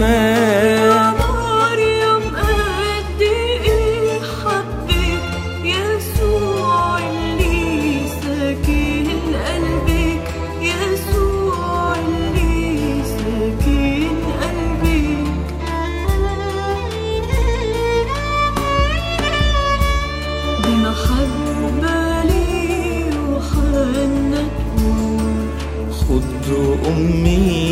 أمه مريم قد إيه يسوع اللي ساكن قلبك يسوع اللي ساكن قلبك بمحبة لي وحنة تكون خد أمي من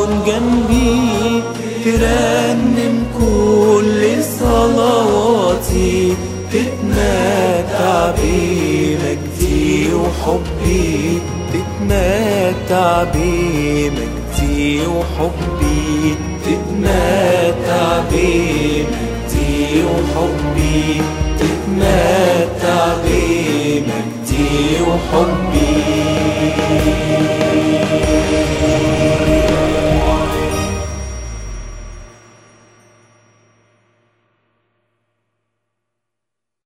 جنبي ترنم كل صلواتي تتمتع بمجدي وحبي. تتمتع بمجدي وحبي. تتمتع بمجدي وحبي. تتمتع بمجدي وحبي.